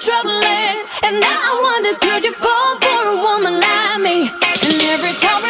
said, "Do your trouble and now I wonder, could you fall for a woman like me? And every time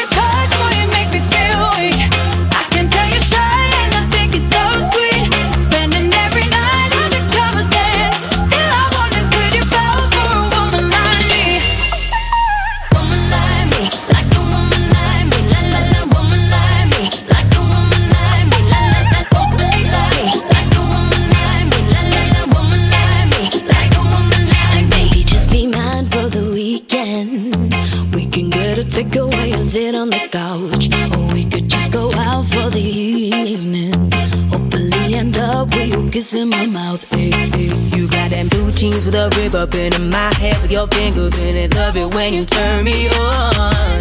on the couch, or we could just go out for the evening. Hopefully end up with you kissing my mouth. Hey, hey. You got them blue jeans with a rib up in my head with your fingers in it. Love it when you turn me on.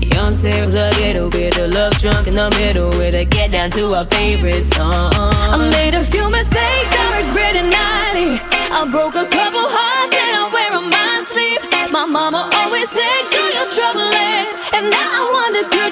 Young Sarah with a little bit of love drunk in the middle with a get down to our favorite song. I made a few mistakes, I regret it nightly. I broke a couple hearts and I wear on my sleeve. My mama always said, do your trouble in. And now I wonder, could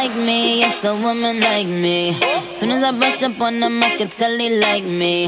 like me, yes, a woman like me. Soon as I brush up on them, I can tell they like me.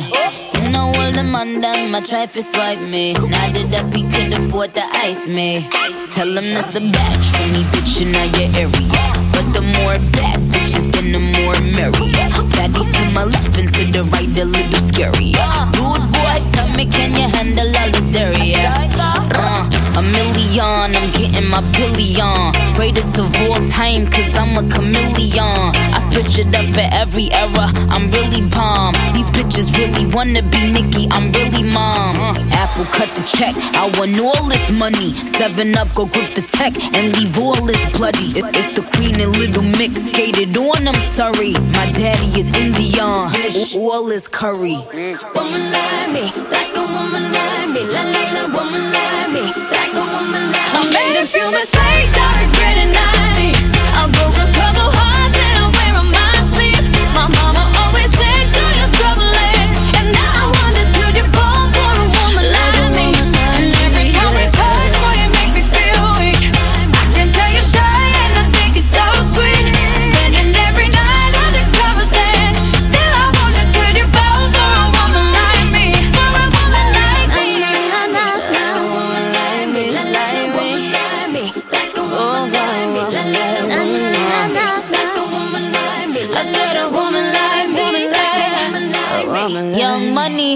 You know all the man them, I try to swipe me. Now that up, he could afford to ice me. Tell him that's a batch for me, bitch, in your area. But the more bad bitches, then the more merry. Baddies to my left and to the right, a little scary. Dude, boy, tell me, can you handle all this dairy? Uh, a million, I'm getting my billion. Greatest of all time, cause I'm a chameleon. I switch it up for every era, I'm really bomb. These really wanna be Nicki, I'm really mom. Apple cut the check, I want all this money. Seven up, go grip the tech and leave all this bloody. It's the queen and little mix, skated on, I'm sorry. My daddy is Indian, all is curry. Woman like me, like a woman like me, la la la, woman like me, like a woman like me. I made a few mistakes, like me, a woman like me, like a woman like me. Young money.